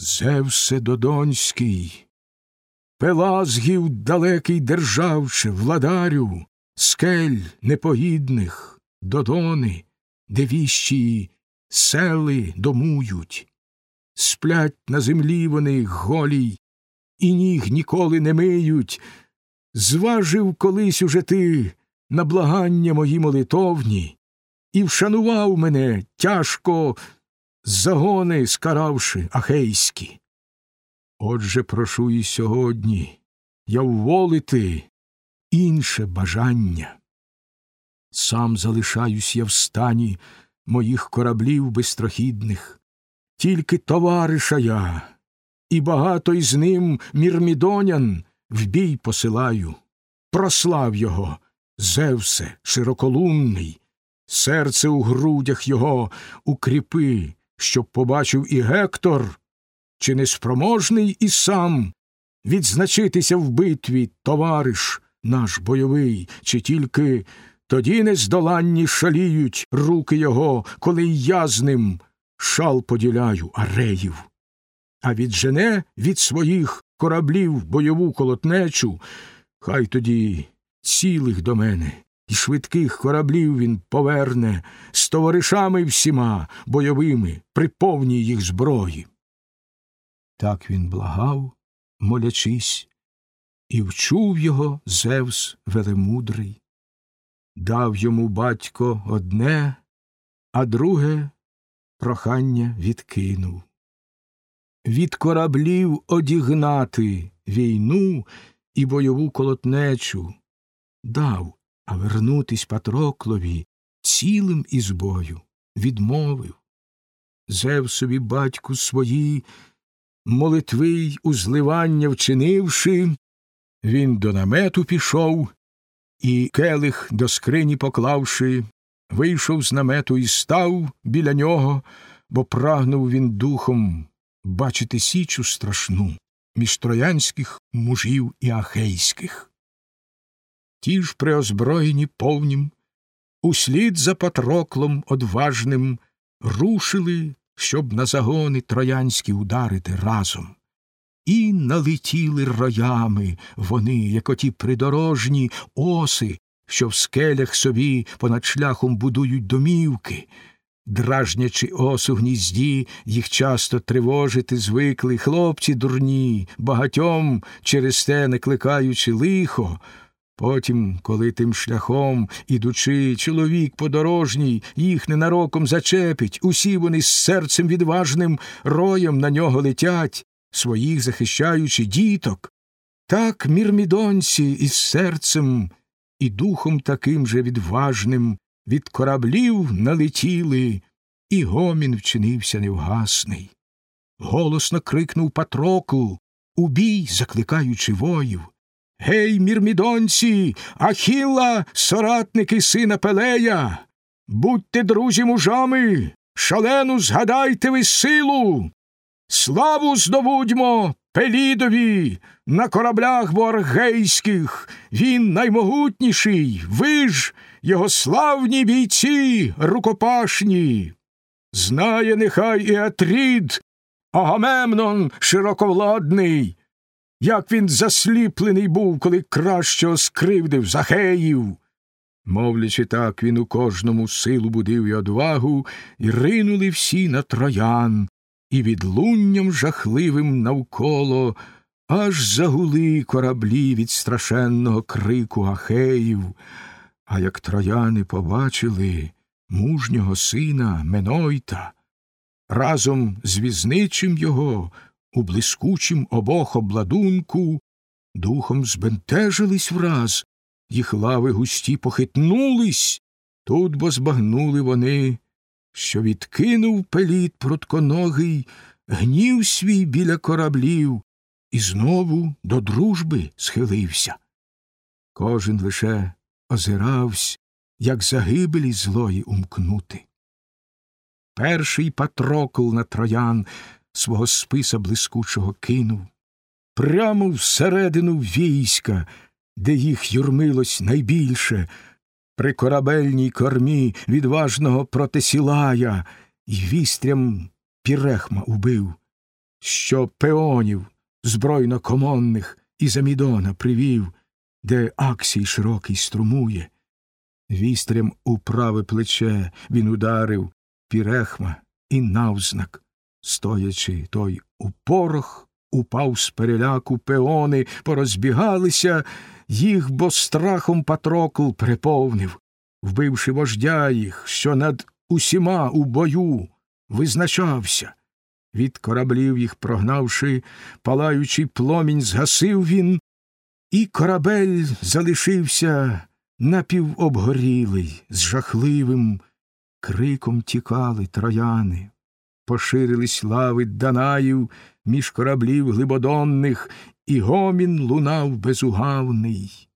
Зевсе Додонський, Пелазгів далекий державче, владарю, скель непогідних, додони, де віщі сели домують, сплять на землі вони голій, і ніг ніколи не миють. Зважив колись уже ти на благання мої молитовні, і вшанував мене тяжко загони скаравши ахейські. Отже, прошу і сьогодні я вволити інше бажання. Сам залишаюсь я в стані моїх кораблів безтрохідних, тільки товариша я, і багато із ним мірмідонян в бій посилаю. Прослав його, Зевсе широколунний, серце у грудях його укріпи, щоб побачив і Гектор, чи неспроможний і сам відзначитися в битві, товариш наш бойовий, чи тільки тоді нездоланні шаліють руки його, коли я з ним шал поділяю ареїв. А віджене від своїх кораблів бойову колотнечу, хай тоді цілих до мене і швидких кораблів він поверне з товаришами всіма бойовими при повній їх зброї. Так він благав, молячись, і вчув його Зевс велемудрий. Дав йому батько одне, а друге прохання відкинув. Від кораблів одігнати війну і бойову колотнечу дав, а вернутись Патроклові цілим із бою відмовив. Зев собі батьку свої молитви й узливання вчинивши, він до намету пішов і келих до скрині поклавши, вийшов з намету і став біля нього, бо прагнув він духом бачити січу страшну між троянських мужів і ахейських. Ті ж преозброєні повнім, услід за Патроклом одважним рушили, щоб на загони троянські ударити разом. І налетіли роями вони, як оті придорожні оси, що в скелях собі понад шляхом будують домівки, дражнячи осу гнізді, їх часто тривожити звикли хлопці дурні, багатьом через те не кликаючи лихо. Потім, коли тим шляхом, ідучи, чоловік подорожній, їх ненароком зачепить, усі вони з серцем відважним роєм на нього летять, своїх захищаючи діток. Так мірмідонці із серцем і духом таким же відважним від кораблів налетіли, і гомін вчинився невгасний. Голосно крикнув Патрокл, у бій, закликаючи воїв. Гей, мірмідонці, Ахілла, соратники сина Пелея, будьте друзі мужами, шалену згадайте ви силу. Славу здобудьмо Пелідові на кораблях боргейських, він наймогутніший, ви ж, його славні бійці рукопашні. Знає нехай і Атрід, Агамемнон широковладний, як він засліплений був, коли краще скривдив Захеїв. Мовлячи так, він у кожному силу будив і одвагу, і ринули всі на троян, і відлунням жахливим навколо аж загули кораблі від страшенного крику Ахеїв. А як трояни побачили мужнього сина Менойта, разом з візничим його у блискучім обох обладунку, духом збентежились враз, їх лави густі похитнулись, тут бо збагнули вони, що відкинув пеліт прутконогий, гнів свій біля кораблів і знову до дружби схилився. Кожен лише озиравсь, як загибелі злої умкнути. Перший патрокл на троян свого списа блискучого кинув, прямо всередину війська, де їх юрмилось найбільше, при корабельній кормі відважного протесілая, і вістрям пірехма убив. що пеонів збройно комонних із Амідона привів, де аксій широкий струмує. Вістрям у праве плече він ударив пірехма і навзнак, стоячи, той у порох упав з переляку пеони, порозбігалися, їх бо страхом Патрокл приповнив, вбивши вождя їх, що над усіма у бою визначався. Від кораблів їх прогнавши, палаючий пломінь згасив він, і корабель залишився напівобгорілий, з жахливим криком тікали трояни, поширились лави Данаїв між кораблів глибодонних, і гомін лунав безугавний.